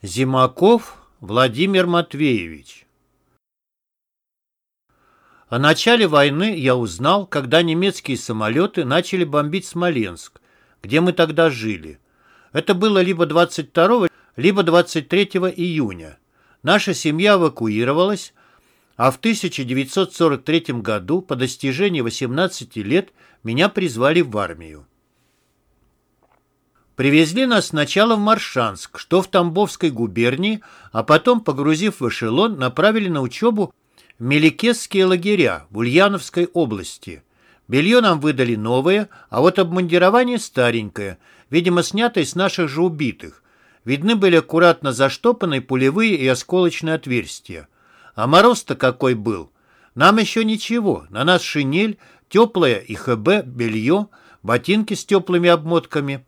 Зимаков Владимир Матвеевич О начале войны я узнал, когда немецкие самолеты начали бомбить Смоленск, где мы тогда жили. Это было либо 22, либо 23 июня. Наша семья эвакуировалась, а в 1943 году, по достижении 18 лет, меня призвали в армию. Привезли нас сначала в Маршанск, что в Тамбовской губернии, а потом, погрузив в эшелон, направили на учебу в Меликесские лагеря в Ульяновской области. Белье нам выдали новое, а вот обмундирование старенькое, видимо, снятое с наших же убитых. Видны были аккуратно заштопанные пулевые и осколочные отверстия. А мороз-то какой был! Нам еще ничего, на нас шинель, теплое и ХБ, белье, ботинки с теплыми обмотками –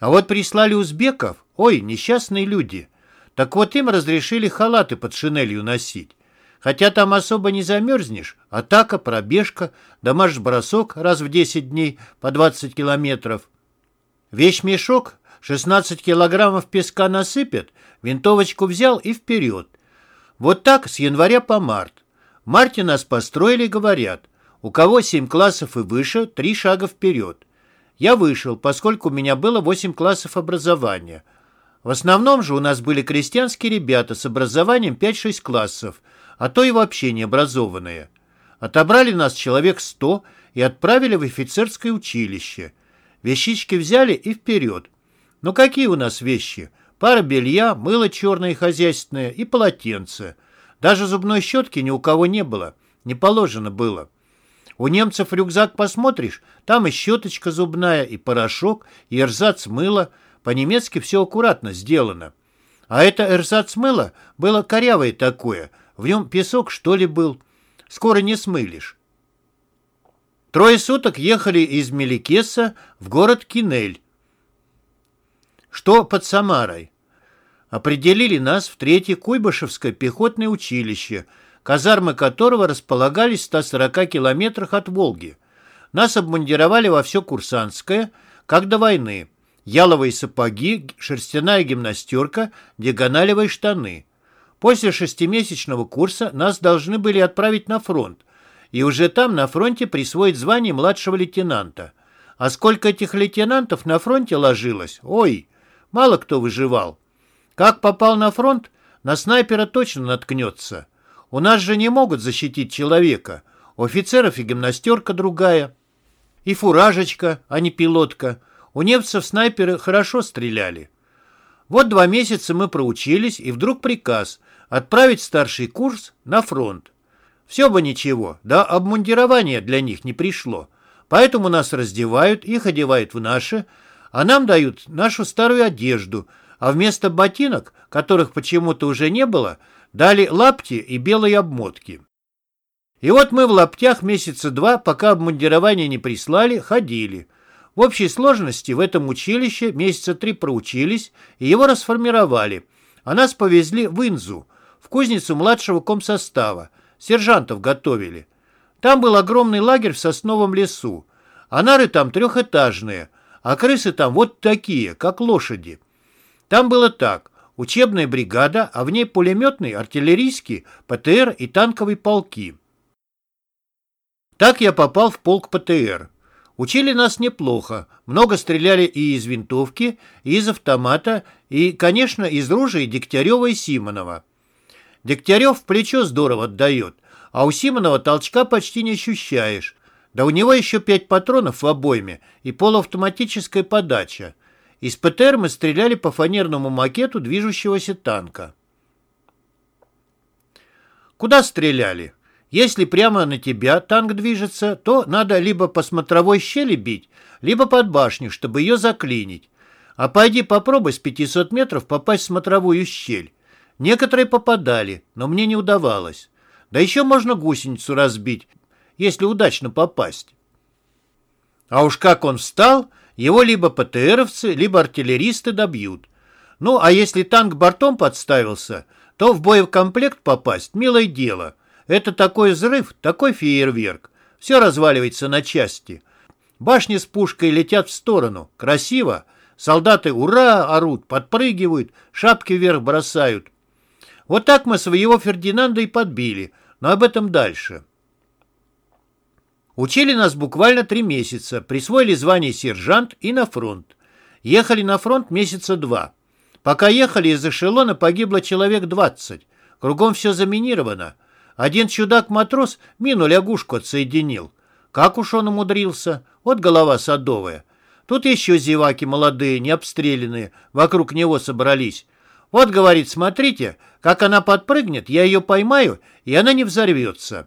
а вот прислали узбеков, ой, несчастные люди. Так вот им разрешили халаты под шинелью носить. Хотя там особо не замерзнешь, атака, пробежка, да марш-бросок раз в 10 дней по 20 километров. Вещь-мешок 16 килограммов песка насыпят, винтовочку взял и вперед. Вот так с января по март. В марте нас построили, говорят, у кого 7 классов и выше, 3 шага вперед. Я вышел, поскольку у меня было 8 классов образования. В основном же у нас были крестьянские ребята с образованием 5-6 классов, а то и вообще необразованные. Отобрали нас человек 100 и отправили в офицерское училище. Вещички взяли и вперед. Ну какие у нас вещи? Пара белья, мыло черное и хозяйственное и полотенце. Даже зубной щетки ни у кого не было. Не положено было. У немцев рюкзак посмотришь, там и щеточка зубная, и порошок, и эрзац мыла. По-немецки все аккуратно сделано. А это эрзац мыла было корявое такое, в нем песок что ли был. Скоро не смылишь. Трое суток ехали из Меликеса в город Кинель, что под Самарой. Определили нас в третье Куйбышевское пехотное училище – казармы которого располагались в 140 километрах от Волги. Нас обмундировали во все курсантское, как до войны. Яловые сапоги, шерстяная гимнастерка, диагоналевые штаны. После шестимесячного курса нас должны были отправить на фронт, и уже там на фронте присвоить звание младшего лейтенанта. А сколько этих лейтенантов на фронте ложилось? Ой, мало кто выживал. Как попал на фронт, на снайпера точно наткнется. У нас же не могут защитить человека. У офицеров и гимнастерка другая. И фуражечка, а не пилотка. У немцев снайперы хорошо стреляли. Вот два месяца мы проучились, и вдруг приказ отправить старший курс на фронт. Все бы ничего, да обмундирование для них не пришло. Поэтому нас раздевают, их одевают в наши, а нам дают нашу старую одежду, а вместо ботинок, которых почему-то уже не было, Дали лапти и белые обмотки. И вот мы в лаптях месяца два, пока обмундирование не прислали, ходили. В общей сложности в этом училище месяца три проучились и его расформировали, а нас повезли в Инзу, в кузницу младшего комсостава, сержантов готовили. Там был огромный лагерь в сосновом лесу, а нары там трехэтажные, а крысы там вот такие, как лошади. Там было так. Учебная бригада, а в ней пулеметный, артиллерийский, ПТР и танковые полки. Так я попал в полк ПТР. Учили нас неплохо. Много стреляли и из винтовки, и из автомата, и, конечно, из ружей Дегтярева и Симонова. Дегтярев в плечо здорово отдает, а у Симонова толчка почти не ощущаешь. Да у него еще пять патронов в обойме и полуавтоматическая подача. Из ПТР мы стреляли по фанерному макету движущегося танка. Куда стреляли? Если прямо на тебя танк движется, то надо либо по смотровой щели бить, либо под башню, чтобы ее заклинить. А пойди попробуй с 500 метров попасть в смотровую щель. Некоторые попадали, но мне не удавалось. Да еще можно гусеницу разбить, если удачно попасть. А уж как он встал, его либо ПТРовцы, либо артиллеристы добьют. Ну, а если танк бортом подставился, то в боекомплект попасть – милое дело. Это такой взрыв, такой фейерверк. Все разваливается на части. Башни с пушкой летят в сторону. Красиво. Солдаты «Ура!» орут, подпрыгивают, шапки вверх бросают. Вот так мы своего Фердинанда и подбили, но об этом дальше. Учили нас буквально три месяца, присвоили звание сержант и на фронт. Ехали на фронт месяца два. Пока ехали, из эшелона погибло человек 20. Кругом все заминировано. Один чудак-матрос мину лягушку отсоединил. Как уж он умудрился? Вот голова садовая. Тут еще зеваки молодые, не обстрелянные, вокруг него собрались. Вот, говорит, смотрите, как она подпрыгнет, я ее поймаю, и она не взорвется.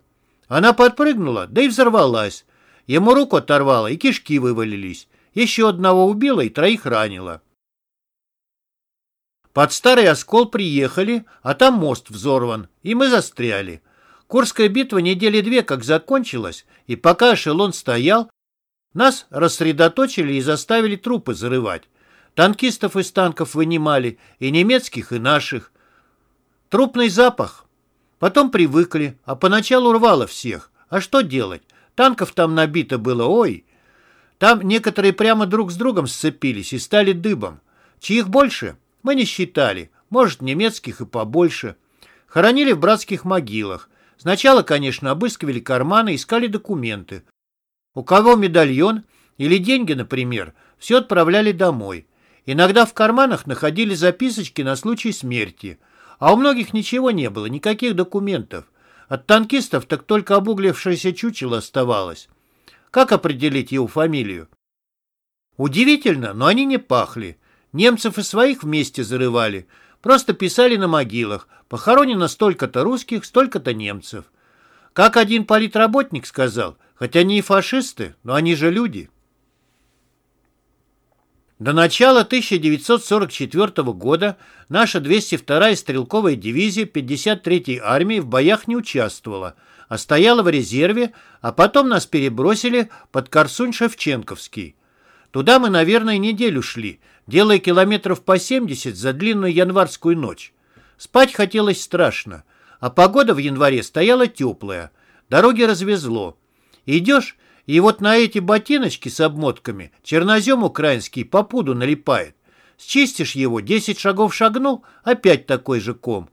Она подпрыгнула, да и взорвалась. Ему руку оторвала, и кишки вывалились. Еще одного убила и троих ранила. Под старый оскол приехали, а там мост взорван, и мы застряли. Курская битва недели две как закончилась, и пока эшелон стоял, нас рассредоточили и заставили трупы зарывать. Танкистов из танков вынимали, и немецких, и наших. Трупный запах. Потом привыкли, а поначалу рвало всех. А что делать? Танков там набито было, ой. Там некоторые прямо друг с другом сцепились и стали дыбом. Чьих больше? Мы не считали. Может, немецких и побольше. Хоронили в братских могилах. Сначала, конечно, обыскивали карманы, искали документы. У кого медальон или деньги, например, все отправляли домой. Иногда в карманах находили записочки на случай смерти. А у многих ничего не было, никаких документов. От танкистов так только обуглившееся чучело оставалось. Как определить его фамилию? Удивительно, но они не пахли. Немцев и своих вместе зарывали. Просто писали на могилах. Похоронено столько-то русских, столько-то немцев. Как один политработник сказал, хотя они и фашисты, но они же люди. До начала 1944 года наша 202-я стрелковая дивизия 53-й армии в боях не участвовала, а стояла в резерве, а потом нас перебросили под Корсунь-Шевченковский. Туда мы, наверное, неделю шли, делая километров по 70 за длинную январскую ночь. Спать хотелось страшно, а погода в январе стояла теплая, дороги развезло. Идешь и вот на эти ботиночки с обмотками чернозем украинский по пуду налипает. Счистишь его, десять шагов шагнул, опять такой же ком.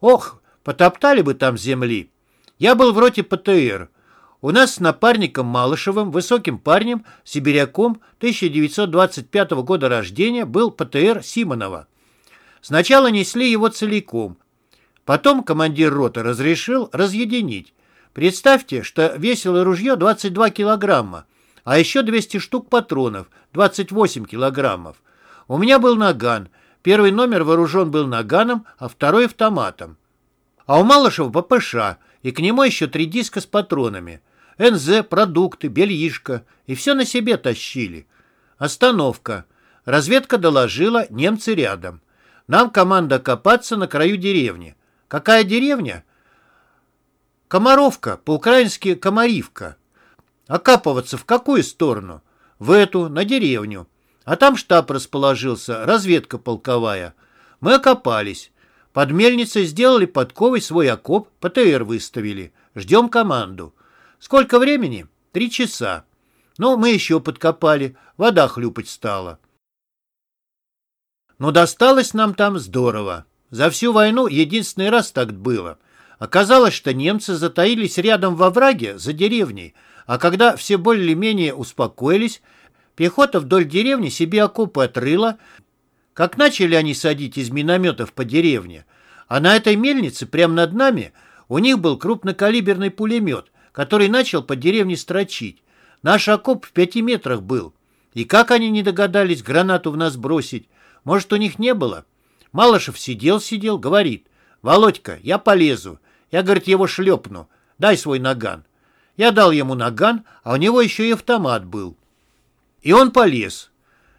Ох, потоптали бы там земли. Я был в роте ПТР. У нас с напарником Малышевым, высоким парнем, сибиряком 1925 года рождения, был ПТР Симонова. Сначала несли его целиком. Потом командир роты разрешил разъединить. Представьте, что весило ружье 22 килограмма, а еще 200 штук патронов, 28 килограммов. У меня был наган. Первый номер вооружен был наганом, а второй автоматом. А у Малышева ППШ, и к нему еще три диска с патронами. НЗ, продукты, бельишко. И все на себе тащили. Остановка. Разведка доложила, немцы рядом. Нам команда копаться на краю деревни. Какая деревня? Комаровка, по-украински Комаривка. Окапываться в какую сторону? В эту, на деревню. А там штаб расположился, разведка полковая. Мы окопались. Под мельницей сделали подковой свой окоп, ПТР выставили. Ждем команду. Сколько времени? Три часа. Ну, мы еще подкопали, вода хлюпать стала. Но досталось нам там здорово. За всю войну единственный раз так было — Оказалось, что немцы затаились рядом во враге за деревней, а когда все более-менее успокоились, пехота вдоль деревни себе окопы отрыла, как начали они садить из минометов по деревне. А на этой мельнице, прямо над нами, у них был крупнокалиберный пулемет, который начал по деревне строчить. Наш окоп в пяти метрах был. И как они не догадались гранату в нас бросить? Может, у них не было? Малышев сидел-сидел, говорит, «Володька, я полезу. Я, говорит, его шлепну. Дай свой наган. Я дал ему наган, а у него еще и автомат был. И он полез.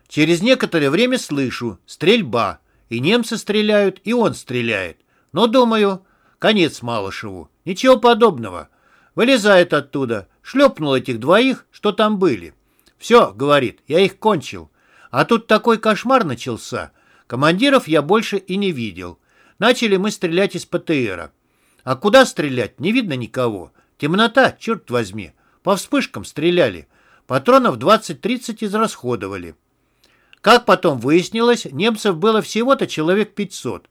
Через некоторое время слышу стрельба. И немцы стреляют, и он стреляет. Но, думаю, конец Малышеву. Ничего подобного. Вылезает оттуда, шлепнул этих двоих, что там были. Все, говорит, я их кончил. А тут такой кошмар начался. Командиров я больше и не видел. Начали мы стрелять из ПТРа. А куда стрелять? Не видно никого. Темнота, черт возьми. По вспышкам стреляли. Патронов 20-30 израсходовали. Как потом выяснилось, немцев было всего-то человек 500.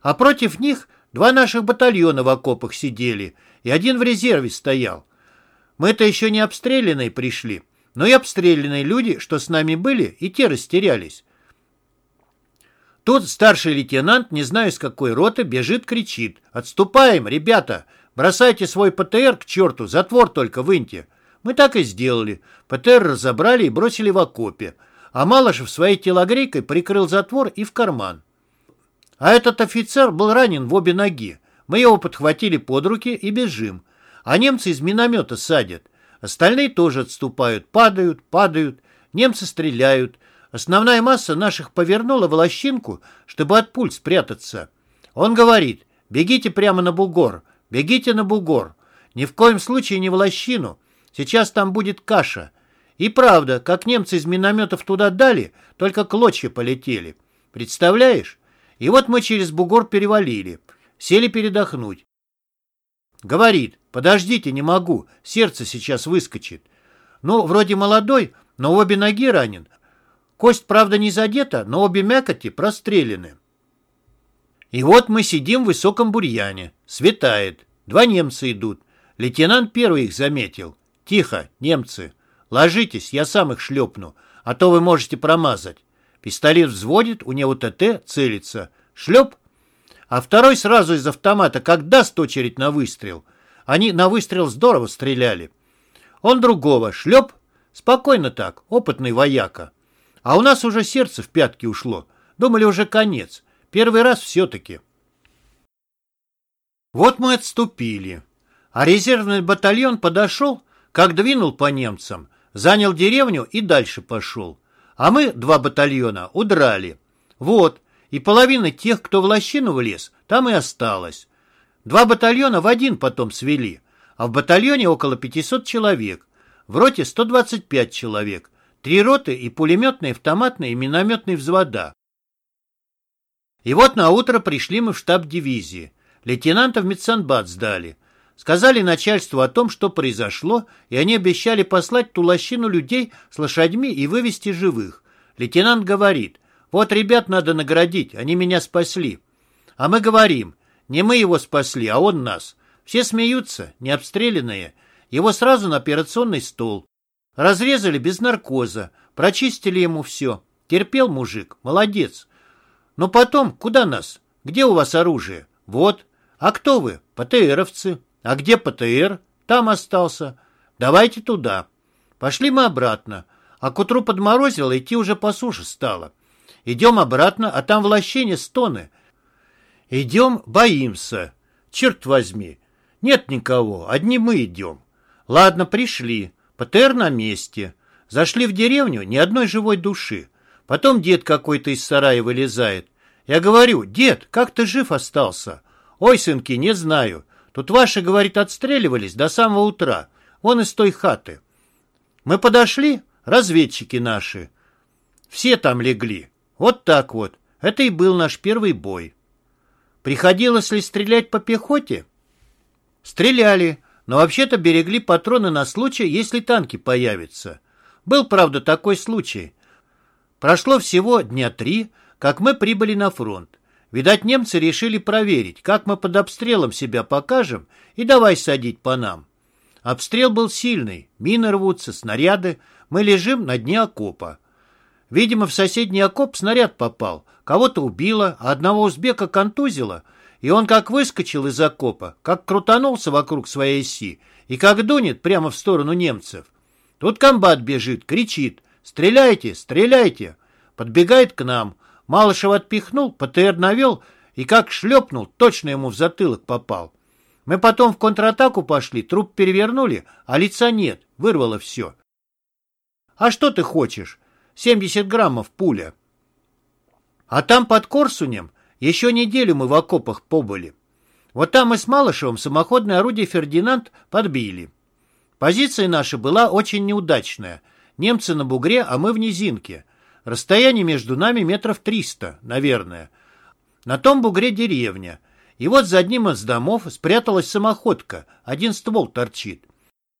А против них два наших батальона в окопах сидели, и один в резерве стоял. Мы-то еще не обстрелянные пришли, но и обстрелянные люди, что с нами были, и те растерялись. Тут старший лейтенант, не знаю с какой роты, бежит, кричит. «Отступаем, ребята! Бросайте свой ПТР к черту, затвор только выньте!» Мы так и сделали. ПТР разобрали и бросили в окопе. А Малышев своей телогрейкой прикрыл затвор и в карман. А этот офицер был ранен в обе ноги. Мы его подхватили под руки и бежим. А немцы из миномета садят. Остальные тоже отступают, падают, падают. Немцы стреляют. Основная масса наших повернула в лощинку, чтобы от пуль спрятаться. Он говорит, бегите прямо на бугор, бегите на бугор. Ни в коем случае не в лощину. Сейчас там будет каша. И правда, как немцы из минометов туда дали, только клочья полетели. Представляешь? И вот мы через бугор перевалили. Сели передохнуть. Говорит, подождите, не могу, сердце сейчас выскочит. Ну, вроде молодой, но обе ноги ранен, Кость, правда, не задета, но обе мякоти прострелены. И вот мы сидим в высоком бурьяне. Светает. Два немца идут. Лейтенант первый их заметил. Тихо, немцы. Ложитесь, я сам их шлепну, а то вы можете промазать. Пистолет взводит, у него ТТ, целится. Шлеп. А второй сразу из автомата, как даст очередь на выстрел. Они на выстрел здорово стреляли. Он другого. Шлеп. Спокойно так, опытный вояка. А у нас уже сердце в пятки ушло. Думали, уже конец. Первый раз все-таки. Вот мы отступили. А резервный батальон подошел, как двинул по немцам, занял деревню и дальше пошел. А мы, два батальона, удрали. Вот, и половина тех, кто в лощину влез, там и осталось. Два батальона в один потом свели, а в батальоне около 500 человек, в роте 125 человек, Три роты и пулеметные, автоматные и минометные взвода. И вот на утро пришли мы в штаб дивизии. Лейтенанта в медсанбат сдали. Сказали начальству о том, что произошло, и они обещали послать ту лощину людей с лошадьми и вывести живых. Лейтенант говорит, вот ребят надо наградить, они меня спасли. А мы говорим, не мы его спасли, а он нас. Все смеются, не обстрелянные. Его сразу на операционный стол. Разрезали без наркоза, прочистили ему все. Терпел мужик, молодец. Но потом, куда нас? Где у вас оружие? Вот. А кто вы? ПТРовцы. А где ПТР? Там остался. Давайте туда. Пошли мы обратно. А к утру подморозило, идти уже по суше стало. Идем обратно, а там в лощине стоны. Идем, боимся. Черт возьми. Нет никого, одни мы идем. Ладно, пришли. ПТР на месте. Зашли в деревню, ни одной живой души. Потом дед какой-то из сарая вылезает. Я говорю, дед, как ты жив остался? Ой, сынки, не знаю. Тут ваши, говорит, отстреливались до самого утра. Вон из той хаты. Мы подошли, разведчики наши. Все там легли. Вот так вот. Это и был наш первый бой. Приходилось ли стрелять по пехоте? Стреляли, но вообще-то берегли патроны на случай, если танки появятся. Был, правда, такой случай. Прошло всего дня три, как мы прибыли на фронт. Видать, немцы решили проверить, как мы под обстрелом себя покажем, и давай садить по нам. Обстрел был сильный, мины рвутся, снаряды, мы лежим на дне окопа. Видимо, в соседний окоп снаряд попал, кого-то убило, а одного узбека контузило — и он как выскочил из окопа, как крутанулся вокруг своей оси, и как дунет прямо в сторону немцев. Тут комбат бежит, кричит «Стреляйте! Стреляйте!» Подбегает к нам. Малышев отпихнул, ПТР навел и как шлепнул, точно ему в затылок попал. Мы потом в контратаку пошли, труп перевернули, а лица нет, вырвало все. А что ты хочешь? 70 граммов пуля. А там под Корсунем еще неделю мы в окопах побыли. Вот там мы с Малышевым самоходное орудие «Фердинанд» подбили. Позиция наша была очень неудачная. Немцы на бугре, а мы в низинке. Расстояние между нами метров триста, наверное. На том бугре деревня. И вот за одним из домов спряталась самоходка. Один ствол торчит.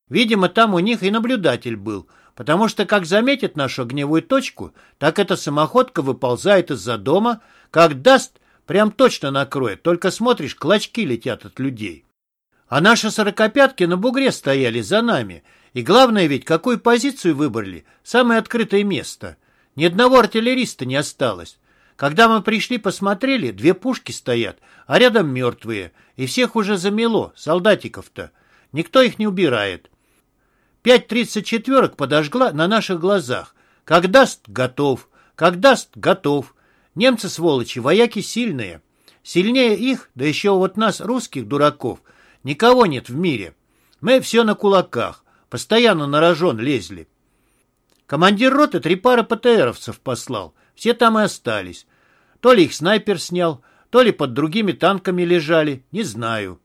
Видимо, там у них и наблюдатель был. потому что как заметит нашу огневую точку, так эта самоходка выползает из-за дома, как даст, прям точно накроет, только смотришь, клочки летят от людей. А наши сорокопятки на бугре стояли за нами, и главное ведь, какую позицию выбрали, самое открытое место. Ни одного артиллериста не осталось. Когда мы пришли, посмотрели, две пушки стоят, а рядом мертвые, и всех уже замело, солдатиков-то. Никто их не убирает. Пять тридцать четверок подожгла на наших глазах. Как даст — готов, как даст — готов. Немцы, сволочи, вояки сильные. Сильнее их, да еще вот нас, русских дураков, никого нет в мире. Мы все на кулаках, постоянно на рожон лезли. Командир роты три пары ПТРовцев послал — все там и остались. То ли их снайпер снял, то ли под другими танками лежали, не знаю.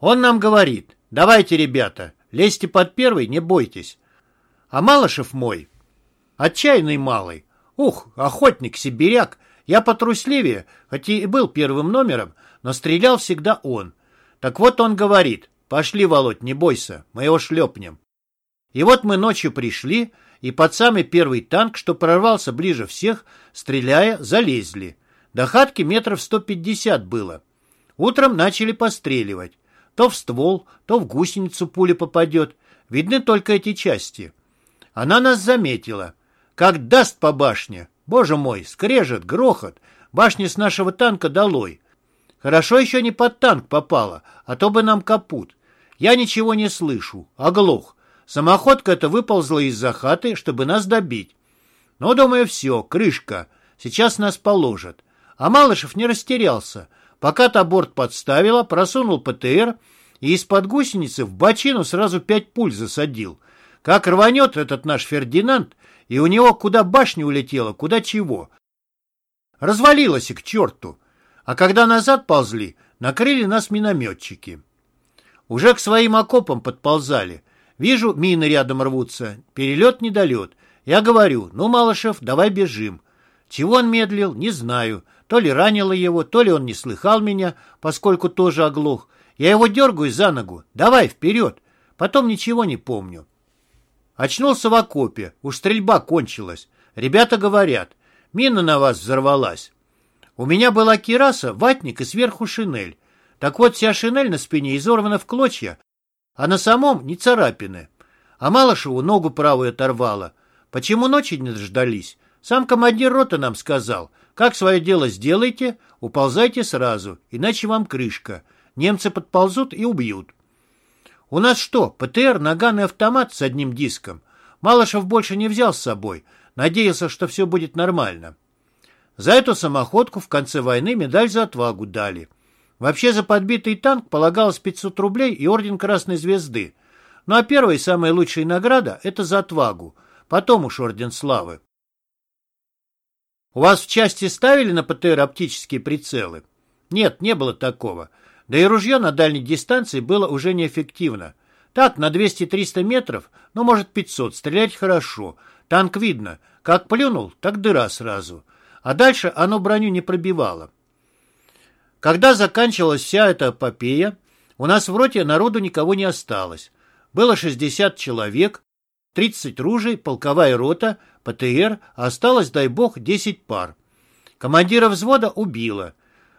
Он нам говорит, давайте, ребята, лезьте под первый, не бойтесь. А Малышев мой, отчаянный малый, ух, охотник, сибиряк, я потрусливее, хоть и был первым номером, но стрелял всегда он. Так вот он говорит, пошли, Володь, не бойся, мы его шлепнем. И вот мы ночью пришли, и под самый первый танк, что прорвался ближе всех, стреляя, залезли. До хатки метров 150 было. Утром начали постреливать. То в ствол, то в гусеницу пуля попадет. Видны только эти части. Она нас заметила. Как даст по башне. Боже мой, скрежет, грохот. Башня с нашего танка долой. Хорошо еще не под танк попала, а то бы нам капут. Я ничего не слышу, оглох. Самоходка эта выползла из-за хаты, чтобы нас добить. Но, думаю, все, крышка. Сейчас нас положат. А Малышев не растерялся. Пока-то борт подставила, просунул ПТР и из-под гусеницы в бочину сразу пять пуль засадил. Как рванет этот наш Фердинанд, и у него куда башня улетела, куда чего. Развалилась и к черту. А когда назад ползли, накрыли нас минометчики. Уже к своим окопам подползали. Вижу, мины рядом рвутся. Перелет-недолет. Я говорю, ну, Малышев, давай бежим. Чего он медлил, не знаю. То ли ранило его, то ли он не слыхал меня, поскольку тоже оглох. Я его дергаю за ногу. Давай, вперед. Потом ничего не помню. Очнулся в окопе. Уж стрельба кончилась. Ребята говорят, мина на вас взорвалась. У меня была кираса, ватник и сверху шинель. Так вот, вся шинель на спине изорвана в клочья, а на самом не царапины. А Малышеву ногу правую оторвало. Почему ночи не дождались? Сам командир роты нам сказал, как свое дело сделайте, уползайте сразу, иначе вам крышка. Немцы подползут и убьют. У нас что, ПТР, наган и автомат с одним диском? Малышев больше не взял с собой, надеялся, что все будет нормально. За эту самоходку в конце войны медаль за отвагу дали. Вообще за подбитый танк полагалось 500 рублей и орден Красной Звезды. Ну а первая и самая лучшая награда – это за отвагу. Потом уж орден славы. У вас в части ставили на ПТР оптические прицелы? Нет, не было такого. Да и ружье на дальней дистанции было уже неэффективно. Так, на 200-300 метров, ну, может, 500, стрелять хорошо. Танк видно. Как плюнул, так дыра сразу. А дальше оно броню не пробивало. Когда заканчивалась вся эта эпопея, у нас в роте народу никого не осталось. Было 60 человек, 30 ружей, полковая рота, ПТР, а осталось, дай бог, 10 пар. Командира взвода убило.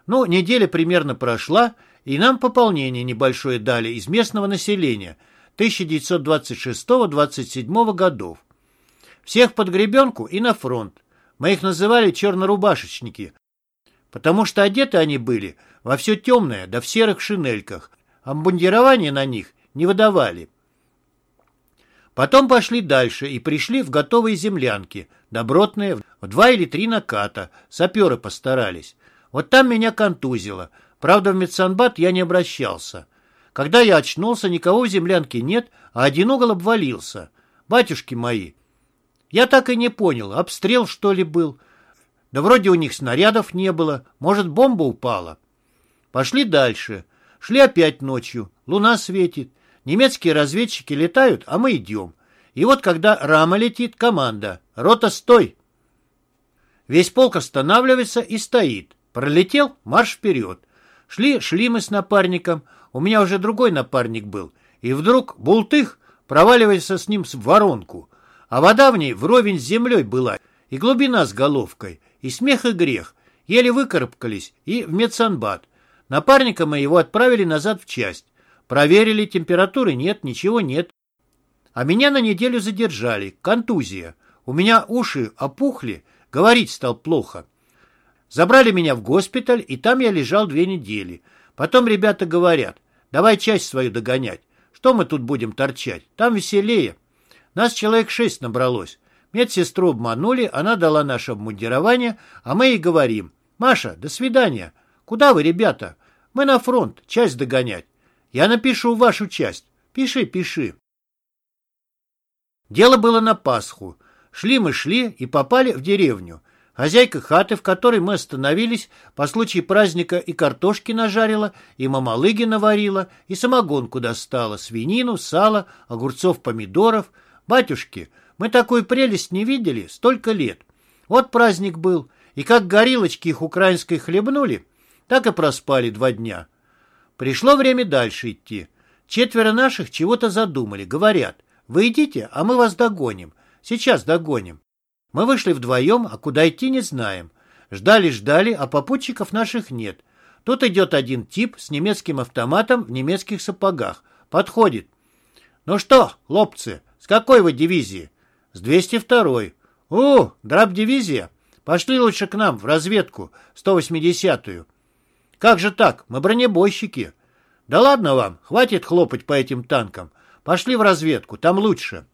Ну, неделя примерно прошла, и нам пополнение небольшое дали из местного населения 1926-27 годов. Всех под гребенку и на фронт. Мы их называли чернорубашечники, потому что одеты они были во все темное, да в серых шинельках. Обмундирование на них не выдавали. Потом пошли дальше и пришли в готовые землянки, добротные, в два или три наката, саперы постарались. Вот там меня контузило. Правда, в медсанбат я не обращался. Когда я очнулся, никого в землянке нет, а один угол обвалился. Батюшки мои! Я так и не понял, обстрел, что ли, был. Да вроде у них снарядов не было. Может, бомба упала? Пошли дальше. Шли опять ночью. Луна светит. Немецкие разведчики летают, а мы идем. И вот когда рама летит, команда. Рота, стой! Весь полк останавливается и стоит. Пролетел, марш вперед. Шли, шли мы с напарником. У меня уже другой напарник был. И вдруг бултых, проваливаясь с ним в воронку. А вода в ней вровень с землей была, и глубина с головкой, и смех и грех. Еле выкарабкались и в медсанбат. Напарника моего отправили назад в часть. Проверили, температуры нет, ничего нет. А меня на неделю задержали, контузия. У меня уши опухли, говорить стал плохо. Забрали меня в госпиталь, и там я лежал две недели. Потом ребята говорят, давай часть свою догонять. Что мы тут будем торчать? Там веселее. Нас человек шесть набралось. Медсестру обманули, она дала наше обмундирование, а мы ей говорим, «Маша, до свидания. Куда вы, ребята? Мы на фронт, часть догонять. Я напишу вашу часть. Пиши, пиши». Дело было на Пасху. Шли мы, шли и попали в деревню. Хозяйка хаты, в которой мы остановились, по случаю праздника и картошки нажарила, и мамалыги наварила, и самогонку достала, свинину, сало, огурцов, помидоров. Батюшки, мы такую прелесть не видели столько лет. Вот праздник был, и как горилочки их украинской хлебнули, так и проспали два дня. Пришло время дальше идти. Четверо наших чего-то задумали, говорят, вы идите, а мы вас догоним. Сейчас догоним. Мы вышли вдвоем, а куда идти не знаем. Ждали-ждали, а попутчиков наших нет. Тут идет один тип с немецким автоматом в немецких сапогах. Подходит. «Ну что, лобцы, с какой вы дивизии?» «С 202-й». «О, драб-дивизия? Пошли лучше к нам в разведку, 180-ю». «Как же так? Мы бронебойщики». «Да ладно вам, хватит хлопать по этим танкам. Пошли в разведку, там лучше».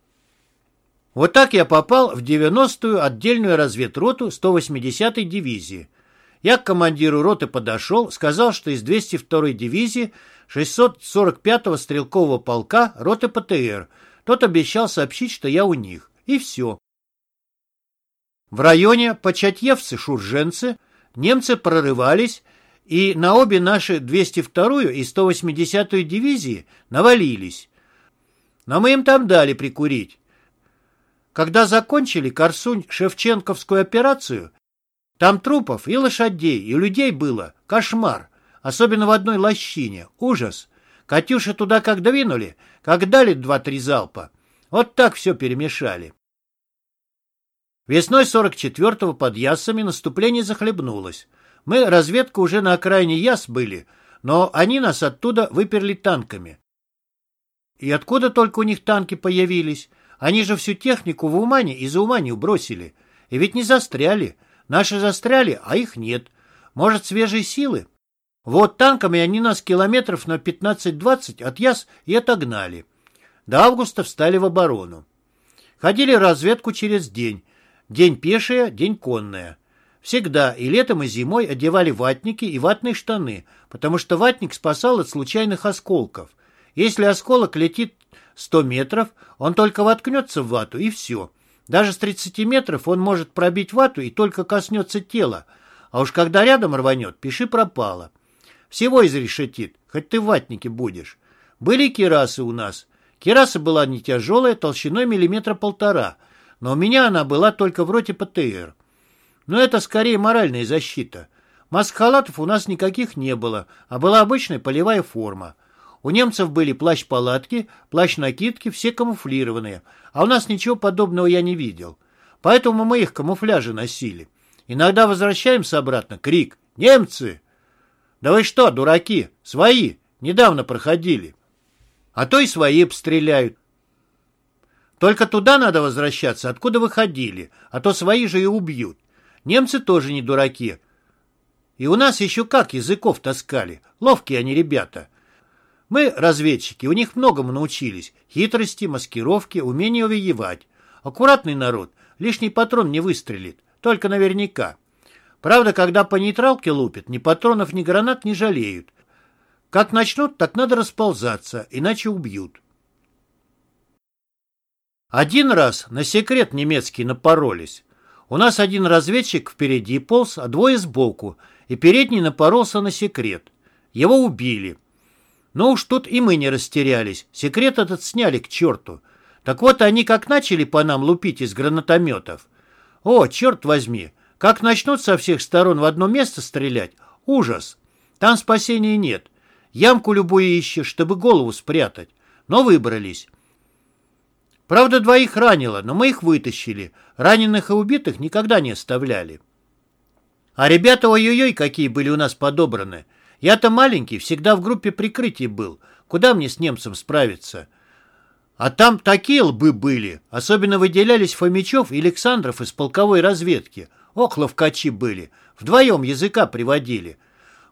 Вот так я попал в 90-ю отдельную разведроту 180-й дивизии. Я к командиру роты подошел, сказал, что из 202-й дивизии 645-го стрелкового полка роты ПТР. Тот обещал сообщить, что я у них. И все. В районе Початьевцы-Шурженцы немцы прорывались, и на обе наши 202-ю и 180-ю дивизии навалились. Но мы им там дали прикурить. Когда закончили Корсунь-Шевченковскую операцию, там трупов и лошадей, и людей было. Кошмар. Особенно в одной лощине. Ужас. Катюши туда как двинули, как дали два-три залпа. Вот так все перемешали. Весной 44-го под Ясами наступление захлебнулось. Мы, разведка, уже на окраине Яс были, но они нас оттуда выперли танками. И откуда только у них танки появились? Они же всю технику в Умане и за Уманию бросили. И ведь не застряли. Наши застряли, а их нет. Может, свежие силы? Вот танками они нас километров на 15-20 от Яс и отогнали. До августа встали в оборону. Ходили разведку через день. День пешая, день конная. Всегда и летом, и зимой одевали ватники и ватные штаны, потому что ватник спасал от случайных осколков. Если осколок летит 100 метров, он только воткнется в вату, и все. Даже с 30 метров он может пробить вату и только коснется тела. А уж когда рядом рванет, пиши пропало. Всего изрешетит, хоть ты в ватнике будешь. Были керасы у нас. Кераса была не тяжелая, толщиной миллиметра полтора, но у меня она была только в роте ПТР. Но это скорее моральная защита. Маск-халатов у нас никаких не было, а была обычная полевая форма. У немцев были плащ-палатки, плащ-накидки, все камуфлированные, а у нас ничего подобного я не видел. Поэтому мы их камуфляжи носили. Иногда возвращаемся обратно, крик «Немцы!» «Да вы что, дураки? Свои! Недавно проходили!» А то и свои обстреляют. Только туда надо возвращаться, откуда выходили, а то свои же и убьют. Немцы тоже не дураки. И у нас еще как языков таскали. Ловкие они ребята. Мы, разведчики, у них многому научились. Хитрости, маскировки, умению воевать. Аккуратный народ, лишний патрон не выстрелит, только наверняка. Правда, когда по нейтралке лупят, ни патронов, ни гранат не жалеют. Как начнут, так надо расползаться, иначе убьют. Один раз на секрет немецкий напоролись. У нас один разведчик впереди полз, а двое сбоку, и передний напоролся на секрет. Его убили. Но уж тут и мы не растерялись. Секрет этот сняли к черту. Так вот они как начали по нам лупить из гранатометов. О, черт возьми, как начнут со всех сторон в одно место стрелять. Ужас. Там спасения нет. Ямку любую ищешь, чтобы голову спрятать. Но выбрались. Правда, двоих ранило, но мы их вытащили. Раненых и убитых никогда не оставляли. А ребята, ой-ой-ой, какие были у нас подобраны. Я-то маленький, всегда в группе прикрытия был. Куда мне с немцем справиться? А там такие лбы были. Особенно выделялись Фомичев и Александров из полковой разведки. Ох, ловкачи были. Вдвоем языка приводили.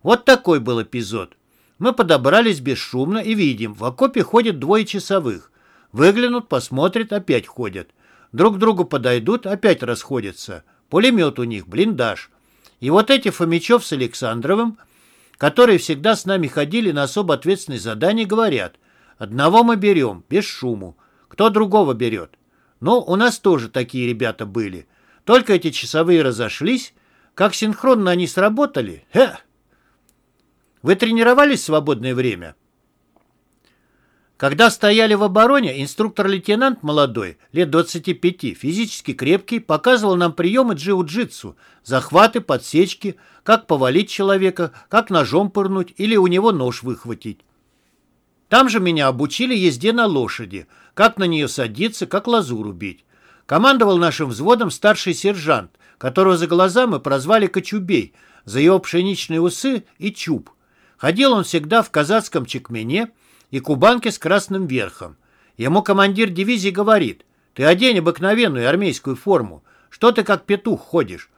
Вот такой был эпизод. Мы подобрались бесшумно и видим, в окопе ходят двое часовых. Выглянут, посмотрят, опять ходят. Друг другу подойдут, опять расходятся. Пулемет у них, блиндаж. И вот эти Фомичев с Александровым, которые всегда с нами ходили на особо ответственные задания, говорят, одного мы берем, без шуму. Кто другого берет? Ну, у нас тоже такие ребята были. Только эти часовые разошлись, как синхронно они сработали. Хе! Вы тренировались в свободное время? Когда стояли в обороне, инструктор-лейтенант молодой, лет 25, физически крепкий, показывал нам приемы джиу-джитсу, захваты, подсечки, как повалить человека, как ножом пырнуть или у него нож выхватить. Там же меня обучили езде на лошади, как на нее садиться, как лозу рубить. Командовал нашим взводом старший сержант, которого за глаза мы прозвали Кочубей, за его пшеничные усы и чуб. Ходил он всегда в казацком чекмене, и кубанке с красным верхом. Ему командир дивизии говорит, ты одень обыкновенную армейскую форму, что ты как петух ходишь?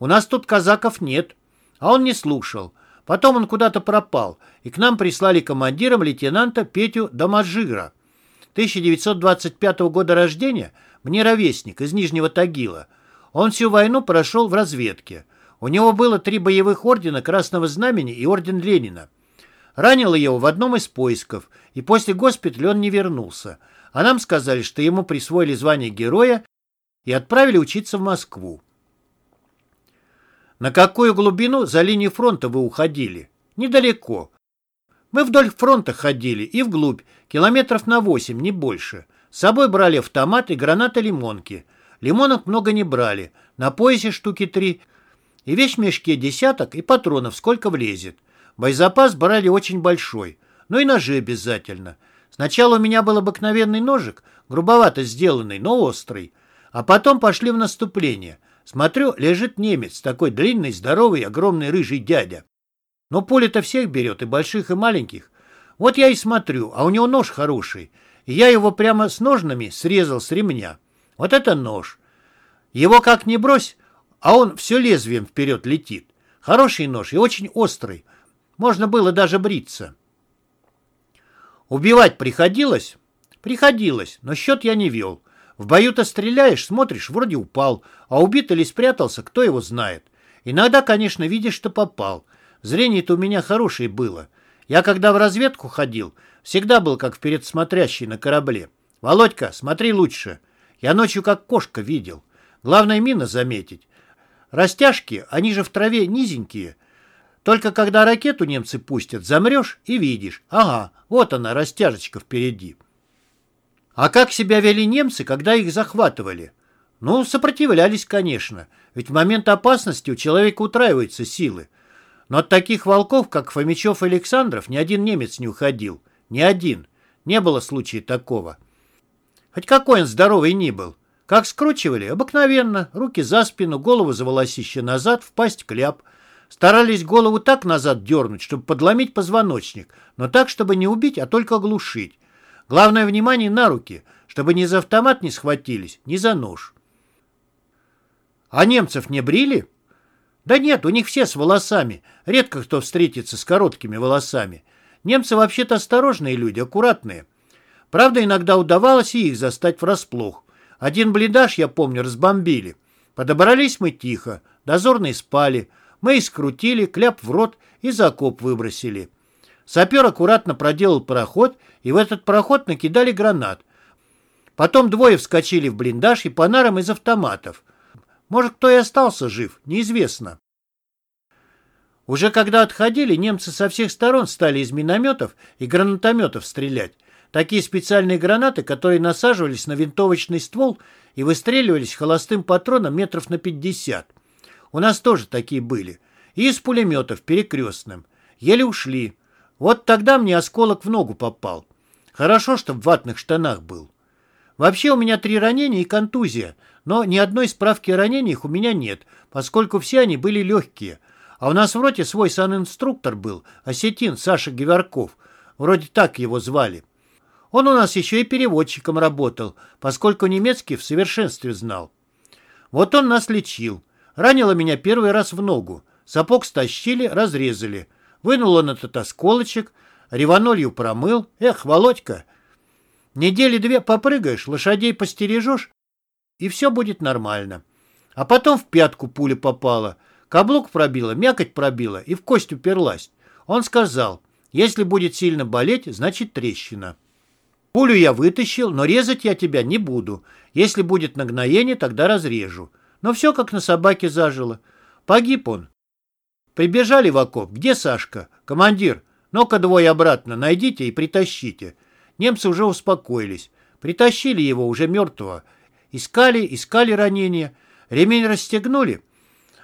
У нас тут казаков нет. А он не слушал. Потом он куда-то пропал, и к нам прислали командиром лейтенанта Петю Дамажира. 1925 года рождения, мне ровесник, из Нижнего Тагила. Он всю войну прошел в разведке. У него было три боевых ордена Красного Знамени и орден Ленина. Ранило его в одном из поисков, и после госпиталя он не вернулся. А нам сказали, что ему присвоили звание героя и отправили учиться в Москву. На какую глубину за линию фронта вы уходили? Недалеко. Мы вдоль фронта ходили и вглубь, километров на восемь, не больше. С собой брали автомат и гранаты-лимонки. Лимонок много не брали, на поясе штуки три, и весь в мешке десяток и патронов сколько влезет. Боезапас брали очень большой, но и ножи обязательно. Сначала у меня был обыкновенный ножик, грубовато сделанный, но острый. А потом пошли в наступление. Смотрю, лежит немец, такой длинный, здоровый, огромный рыжий дядя. Но пули-то всех берет, и больших, и маленьких. Вот я и смотрю, а у него нож хороший. И я его прямо с ножнами срезал с ремня. Вот это нож. Его как ни брось, а он все лезвием вперед летит. Хороший нож и очень острый. Можно было даже бриться. Убивать приходилось? Приходилось, но счет я не вел. В бою-то стреляешь, смотришь, вроде упал, а убит или спрятался, кто его знает. Иногда, конечно, видишь, что попал. Зрение-то у меня хорошее было. Я, когда в разведку ходил, всегда был как вперед смотрящий на корабле. «Володька, смотри лучше. Я ночью как кошка видел. Главное мина заметить. Растяжки, они же в траве низенькие, только когда ракету немцы пустят, замрешь и видишь. Ага, вот она, растяжечка впереди. А как себя вели немцы, когда их захватывали? Ну, сопротивлялись, конечно. Ведь в момент опасности у человека утраиваются силы. Но от таких волков, как Фомичев и Александров, ни один немец не уходил. Ни один. Не было случая такого. Хоть какой он здоровый ни был. Как скручивали? Обыкновенно. Руки за спину, голову за волосище назад, в пасть кляп – Старались голову так назад дернуть, чтобы подломить позвоночник, но так, чтобы не убить, а только оглушить. Главное внимание на руки, чтобы ни за автомат не схватились, ни за нож. А немцев не брили? Да нет, у них все с волосами. Редко кто встретится с короткими волосами. Немцы вообще-то осторожные люди, аккуратные. Правда, иногда удавалось и их застать врасплох. Один блиндаж, я помню, разбомбили. Подобрались мы тихо, дозорные спали, мы и скрутили, кляп в рот и за окоп выбросили. Сапер аккуратно проделал проход, и в этот проход накидали гранат. Потом двое вскочили в блиндаж и по нарам из автоматов. Может, кто и остался жив, неизвестно. Уже когда отходили, немцы со всех сторон стали из минометов и гранатометов стрелять. Такие специальные гранаты, которые насаживались на винтовочный ствол и выстреливались холостым патроном метров на 50. У нас тоже такие были. И из пулеметов перекрестным. Еле ушли. Вот тогда мне осколок в ногу попал. Хорошо, что в ватных штанах был. Вообще у меня три ранения и контузия, но ни одной справки о ранениях у меня нет, поскольку все они были легкие. А у нас в роте свой санинструктор был, осетин Саша Геверков. Вроде так его звали. Он у нас еще и переводчиком работал, поскольку немецкий в совершенстве знал. Вот он нас лечил. Ранило меня первый раз в ногу. Сапог стащили, разрезали. Вынул он этот осколочек, реванолью промыл. Эх, Володька, недели две попрыгаешь, лошадей постережешь, и все будет нормально. А потом в пятку пуля попала. Каблук пробила, мякоть пробила и в кость уперлась. Он сказал, если будет сильно болеть, значит трещина. Пулю я вытащил, но резать я тебя не буду. Если будет нагноение, тогда разрежу. Но все как на собаке зажило. Погиб он. Прибежали в окоп. Где Сашка? Командир, ну-ка двое обратно найдите и притащите. Немцы уже успокоились. Притащили его уже мертвого. Искали, искали ранения. Ремень расстегнули,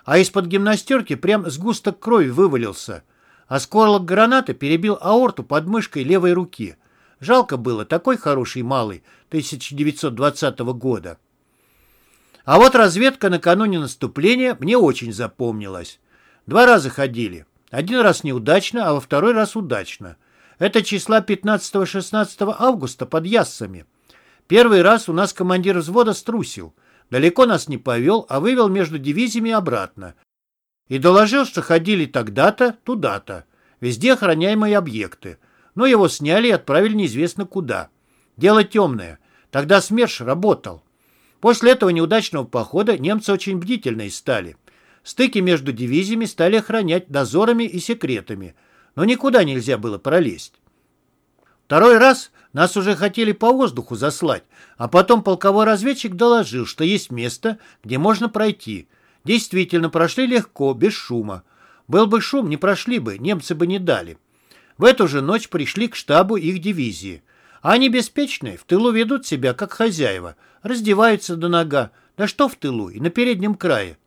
а из-под гимнастерки прям сгусток крови вывалился. Осколок гранаты перебил аорту под мышкой левой руки. Жалко было, такой хороший малый 1920 года. А вот разведка накануне наступления мне очень запомнилась. Два раза ходили. Один раз неудачно, а во второй раз удачно. Это числа 15-16 августа под Яссами. Первый раз у нас командир взвода струсил. Далеко нас не повел, а вывел между дивизиями обратно. И доложил, что ходили тогда-то, туда-то. Везде охраняемые объекты но его сняли и отправили неизвестно куда. Дело темное. Тогда СМЕРШ работал. После этого неудачного похода немцы очень бдительные стали. Стыки между дивизиями стали охранять дозорами и секретами, но никуда нельзя было пролезть. Второй раз нас уже хотели по воздуху заслать, а потом полковой разведчик доложил, что есть место, где можно пройти. Действительно, прошли легко, без шума. Был бы шум, не прошли бы, немцы бы не дали. В эту же ночь пришли к штабу их дивизии. Они беспечные, в тылу ведут себя как хозяева, раздеваются до нога. Да что в тылу и на переднем крае.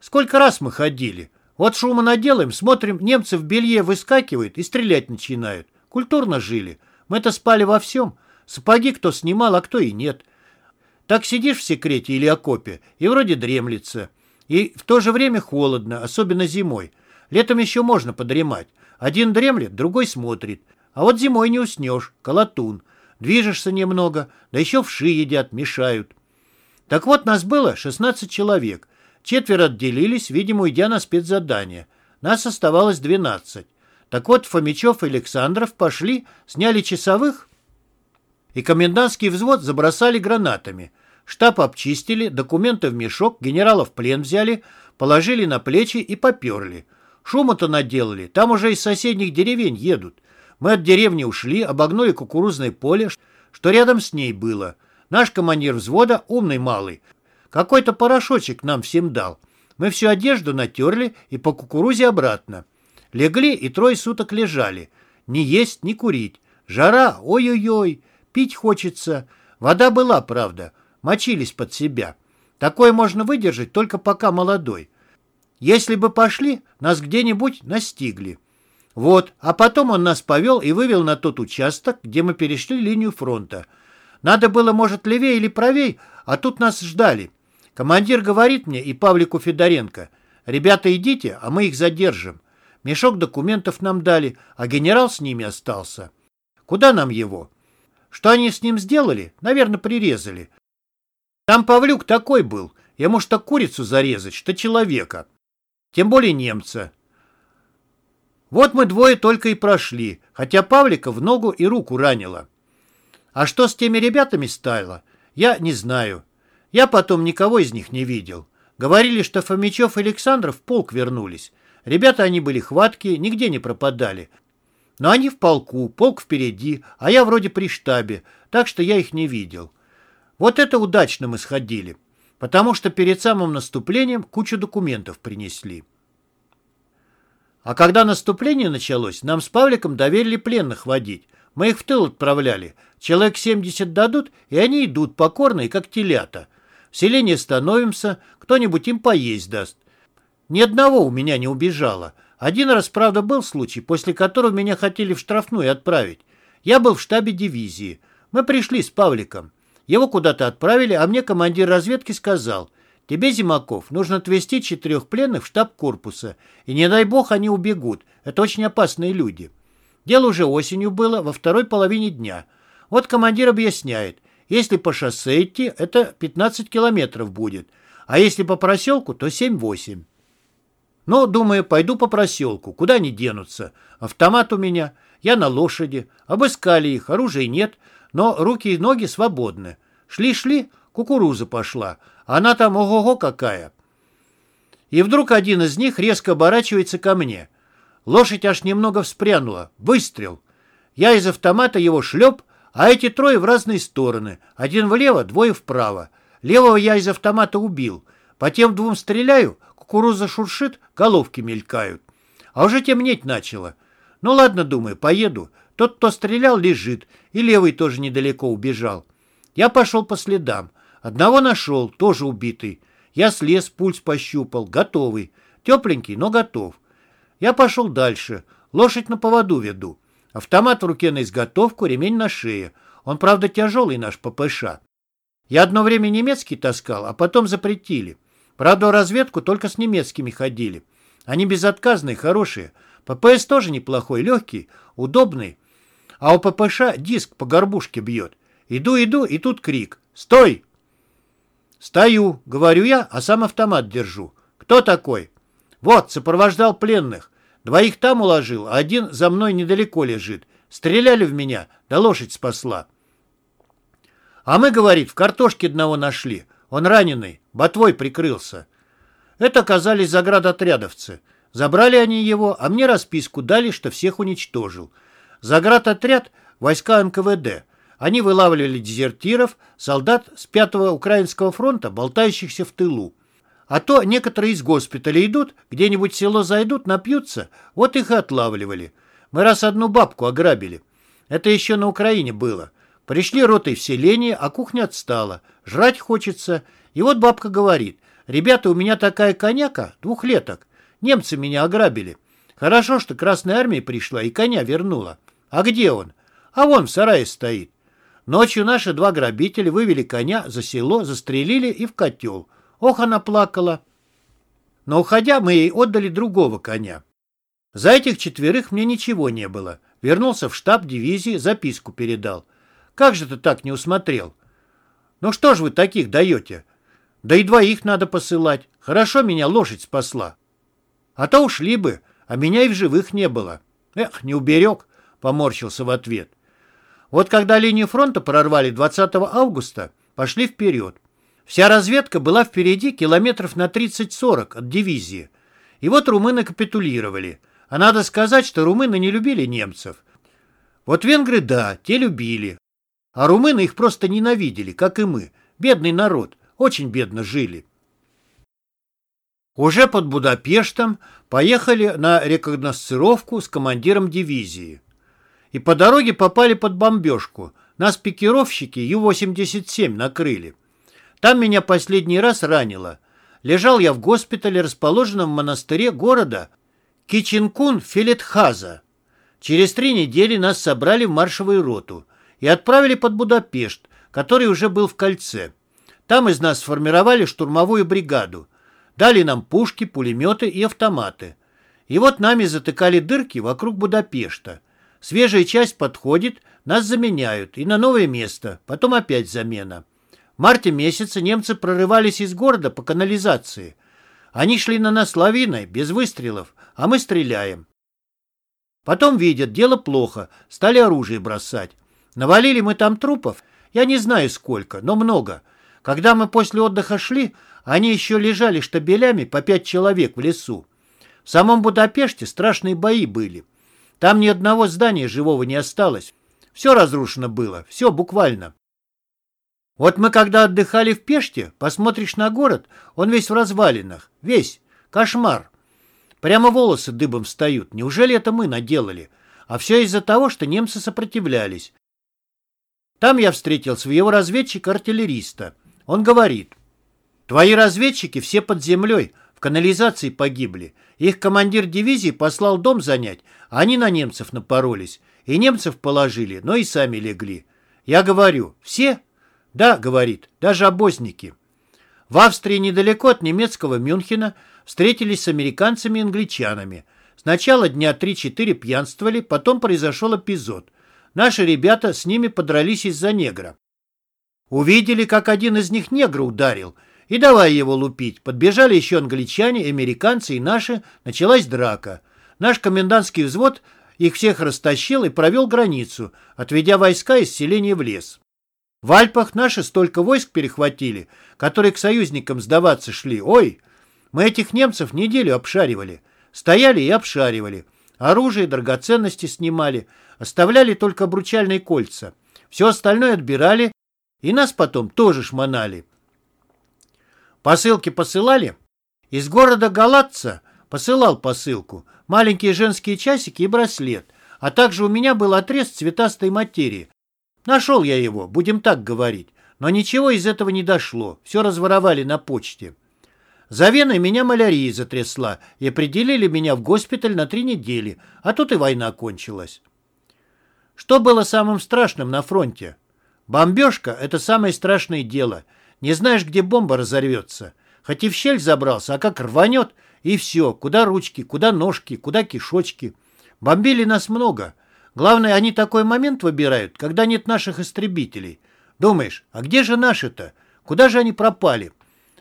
Сколько раз мы ходили. Вот шума наделаем, смотрим, немцы в белье выскакивают и стрелять начинают. Культурно жили. Мы-то спали во всем. Сапоги кто снимал, а кто и нет. Так сидишь в секрете или окопе, и вроде дремлется. И в то же время холодно, особенно зимой. Летом еще можно подремать. Один дремлет, другой смотрит. А вот зимой не уснешь, колотун. Движешься немного, да еще вши едят, мешают. Так вот, нас было 16 человек. Четверо отделились, видимо, уйдя на спецзадание. Нас оставалось 12. Так вот, Фомичев и Александров пошли, сняли часовых, и комендантский взвод забросали гранатами. Штаб обчистили, документы в мешок, генералов в плен взяли, положили на плечи и поперли. Шума-то наделали, там уже из соседних деревень едут. Мы от деревни ушли, обогнули кукурузное поле, что рядом с ней было. Наш командир взвода умный малый. Какой-то порошочек нам всем дал. Мы всю одежду натерли и по кукурузе обратно. Легли и трое суток лежали. Ни есть, ни курить. Жара, ой-ой-ой, пить хочется. Вода была, правда, мочились под себя. Такое можно выдержать только пока молодой. Если бы пошли, нас где-нибудь настигли. Вот, а потом он нас повел и вывел на тот участок, где мы перешли линию фронта. Надо было, может, левее или правей, а тут нас ждали. Командир говорит мне и Павлику Федоренко, «Ребята, идите, а мы их задержим. Мешок документов нам дали, а генерал с ними остался. Куда нам его? Что они с ним сделали? Наверное, прирезали. Там Павлюк такой был, ему что курицу зарезать, что человека. Тем более немца. Вот мы двое только и прошли, хотя Павлика в ногу и руку ранило. А что с теми ребятами стало, я не знаю. Я потом никого из них не видел. Говорили, что Фомичев и Александров в полк вернулись. Ребята они были хваткие, нигде не пропадали. Но они в полку, полк впереди, а я вроде при штабе, так что я их не видел. Вот это удачно мы сходили потому что перед самым наступлением кучу документов принесли. А когда наступление началось, нам с Павликом доверили пленных водить. Мы их в тыл отправляли. Человек 70 дадут, и они идут покорные, как телята. В селении становимся, кто-нибудь им поесть даст. Ни одного у меня не убежало. Один раз, правда, был случай, после которого меня хотели в штрафную отправить. Я был в штабе дивизии. Мы пришли с Павликом. Его куда-то отправили, а мне командир разведки сказал, тебе, Зимаков, нужно отвезти четырех пленных в штаб корпуса, и не дай бог они убегут, это очень опасные люди. Дело уже осенью было, во второй половине дня. Вот командир объясняет, если по шоссе идти, это 15 километров будет, а если по проселку, то 7-8. Но, думаю, пойду по проселку, куда они денутся. Автомат у меня, я на лошади, обыскали их, оружия нет, но руки и ноги свободны. Шли-шли, кукуруза пошла, она там ого-го какая. И вдруг один из них резко оборачивается ко мне. Лошадь аж немного вспрянула. Выстрел. Я из автомата его шлеп, а эти трое в разные стороны. Один влево, двое вправо. Левого я из автомата убил. По тем двум стреляю, кукуруза шуршит, головки мелькают. А уже темнеть начало. Ну ладно, думаю, поеду. Тот, кто стрелял, лежит, и левый тоже недалеко убежал. Я пошел по следам. Одного нашел, тоже убитый. Я слез, пульс пощупал, готовый. Тепленький, но готов. Я пошел дальше. Лошадь на поводу веду. Автомат в руке на изготовку, ремень на шее. Он, правда, тяжелый наш ППШ. Я одно время немецкий таскал, а потом запретили. Правда, разведку только с немецкими ходили. Они безотказные, хорошие. ППС тоже неплохой, легкий, удобный. А у ППШ диск по горбушке бьет. Иду, иду, и тут крик. «Стой!» «Стою», — говорю я, а сам автомат держу. «Кто такой?» «Вот, сопровождал пленных. Двоих там уложил, а один за мной недалеко лежит. Стреляли в меня, да лошадь спасла». «А мы, — говорит, — в картошке одного нашли. Он раненый, ботвой прикрылся». Это оказались заградотрядовцы. Забрали они его, а мне расписку дали, что всех уничтожил. Заградотряд – войска НКВД. Они вылавливали дезертиров, солдат с 5-го Украинского фронта, болтающихся в тылу. А то некоторые из госпиталя идут, где-нибудь в село зайдут, напьются, вот их и отлавливали. Мы раз одну бабку ограбили. Это еще на Украине было. Пришли ротой в селение, а кухня отстала. Жрать хочется. И вот бабка говорит, ребята, у меня такая коняка, двухлеток. Немцы меня ограбили. Хорошо, что Красная Армия пришла и коня вернула. А где он? А вон в сарае стоит. Ночью наши два грабителя вывели коня за село, застрелили и в котел. Ох, она плакала. Но уходя, мы ей отдали другого коня. За этих четверых мне ничего не было. Вернулся в штаб дивизии, записку передал. Как же ты так не усмотрел? Ну что ж вы таких даете? Да и двоих надо посылать. Хорошо меня лошадь спасла. А то ушли бы, а меня и в живых не было. Эх, не уберег, поморщился в ответ. Вот когда линию фронта прорвали 20 августа, пошли вперед. Вся разведка была впереди километров на 30-40 от дивизии. И вот румыны капитулировали. А надо сказать, что румыны не любили немцев. Вот венгры, да, те любили. А румыны их просто ненавидели, как и мы. Бедный народ, очень бедно жили. Уже под Будапештом поехали на рекогносцировку с командиром дивизии. И по дороге попали под бомбежку. Нас пикировщики Ю-87 накрыли. Там меня последний раз ранило. Лежал я в госпитале, расположенном в монастыре города Кичинкун Филетхаза. Через три недели нас собрали в маршевую роту и отправили под Будапешт, который уже был в кольце. Там из нас сформировали штурмовую бригаду. Дали нам пушки, пулеметы и автоматы. И вот нами затыкали дырки вокруг Будапешта. Свежая часть подходит, нас заменяют, и на новое место, потом опять замена. В марте месяце немцы прорывались из города по канализации. Они шли на нас лавиной, без выстрелов, а мы стреляем. Потом видят, дело плохо, стали оружие бросать. Навалили мы там трупов, я не знаю сколько, но много. Когда мы после отдыха шли, они еще лежали штабелями по пять человек в лесу. В самом Будапеште страшные бои были. Там ни одного здания живого не осталось. Все разрушено было, все буквально. Вот мы когда отдыхали в Пеште, посмотришь на город, он весь в развалинах, весь, кошмар. Прямо волосы дыбом встают. Неужели это мы наделали? А все из-за того, что немцы сопротивлялись. Там я встретил своего разведчика-артиллериста. Он говорит, Твои разведчики все под землей, в канализации погибли. Их командир дивизии послал дом занять, а они на немцев напоролись. И немцев положили, но и сами легли. Я говорю, все? Да, говорит, даже обозники. В Австрии недалеко от немецкого Мюнхена встретились с американцами и англичанами. Сначала дня 3-4 пьянствовали, потом произошел эпизод. Наши ребята с ними подрались из-за негра. Увидели, как один из них негра ударил, и давай его лупить. Подбежали еще англичане, американцы и наши. Началась драка. Наш комендантский взвод их всех растащил и провел границу, отведя войска из селения в лес. В Альпах наши столько войск перехватили, которые к союзникам сдаваться шли. Ой, мы этих немцев неделю обшаривали. Стояли и обшаривали. Оружие, драгоценности снимали. Оставляли только обручальные кольца. Все остальное отбирали и нас потом тоже шмонали. Посылки посылали? Из города Галатца посылал посылку. Маленькие женские часики и браслет. А также у меня был отрез цветастой материи. Нашел я его, будем так говорить. Но ничего из этого не дошло. Все разворовали на почте. За Веной меня малярия затрясла и определили меня в госпиталь на три недели, а тут и война кончилась. Что было самым страшным на фронте? Бомбежка — это самое страшное дело. Не знаешь, где бомба разорвется. Хоть и в щель забрался, а как рванет, и все. Куда ручки, куда ножки, куда кишочки. Бомбили нас много. Главное, они такой момент выбирают, когда нет наших истребителей. Думаешь, а где же наши-то? Куда же они пропали?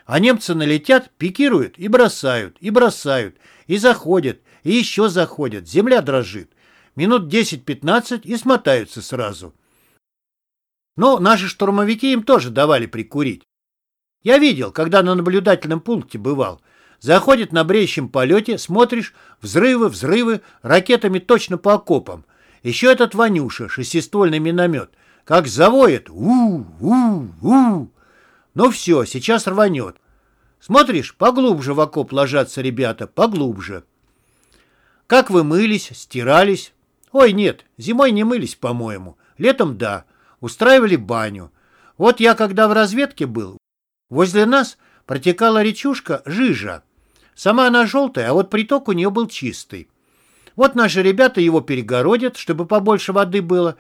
А немцы налетят, пикируют и бросают, и бросают, и заходят, и еще заходят. Земля дрожит. Минут 10-15 и смотаются сразу. Но наши штурмовики им тоже давали прикурить. Я видел, когда на наблюдательном пункте бывал. Заходит на бреющем полете, смотришь, взрывы, взрывы, ракетами точно по окопам. Еще этот Ванюша, шестиствольный миномет, как завоет, у-у-у. Ну все, сейчас рванет. Смотришь, поглубже в окоп ложатся ребята, поглубже. Как вы мылись, стирались? Ой, нет, зимой не мылись, по-моему. Летом да устраивали баню. Вот я, когда в разведке был, возле нас протекала речушка Жижа. Сама она желтая, а вот приток у нее был чистый. Вот наши ребята его перегородят, чтобы побольше воды было,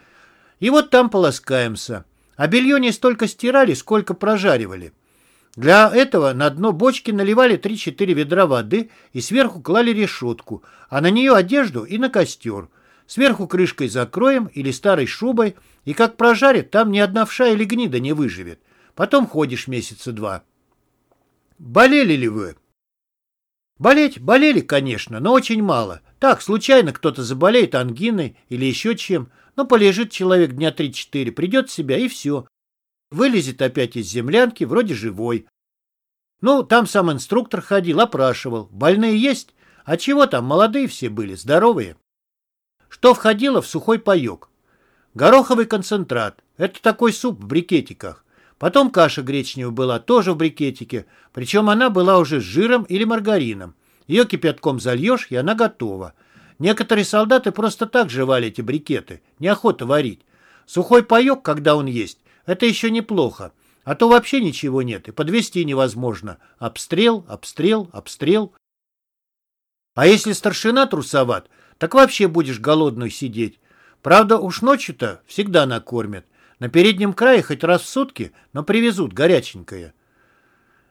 и вот там полоскаемся. А белье не столько стирали, сколько прожаривали. Для этого на дно бочки наливали 3-4 ведра воды и сверху клали решетку, а на нее одежду и на костер – Сверху крышкой закроем или старой шубой, и как прожарит, там ни одна вша или гнида не выживет. Потом ходишь месяца два. Болели ли вы? Болеть болели, конечно, но очень мало. Так, случайно кто-то заболеет ангиной или еще чем. Но полежит человек дня три-четыре, придет в себя и все. Вылезет опять из землянки, вроде живой. Ну, там сам инструктор ходил, опрашивал. Больные есть? А чего там, молодые все были, здоровые. Что входило в сухой паек? Гороховый концентрат. Это такой суп в брикетиках. Потом каша гречневая была тоже в брикетике, причем она была уже с жиром или маргарином. Ее кипятком зальешь, и она готова. Некоторые солдаты просто так жевали эти брикеты, неохота варить. Сухой паек, когда он есть, это еще неплохо. А то вообще ничего нет, и подвести невозможно. Обстрел, обстрел, обстрел. А если старшина трусоват, так вообще будешь голодный сидеть. Правда, уж ночью-то всегда накормят. На переднем крае хоть раз в сутки, но привезут горяченькое.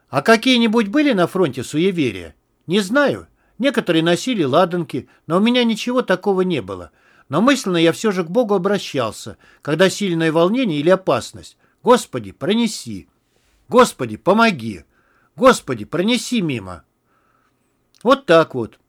А какие-нибудь были на фронте суеверия? Не знаю. Некоторые носили ладанки, но у меня ничего такого не было. Но мысленно я все же к Богу обращался, когда сильное волнение или опасность. Господи, пронеси. Господи, помоги. Господи, пронеси мимо. Вот так вот.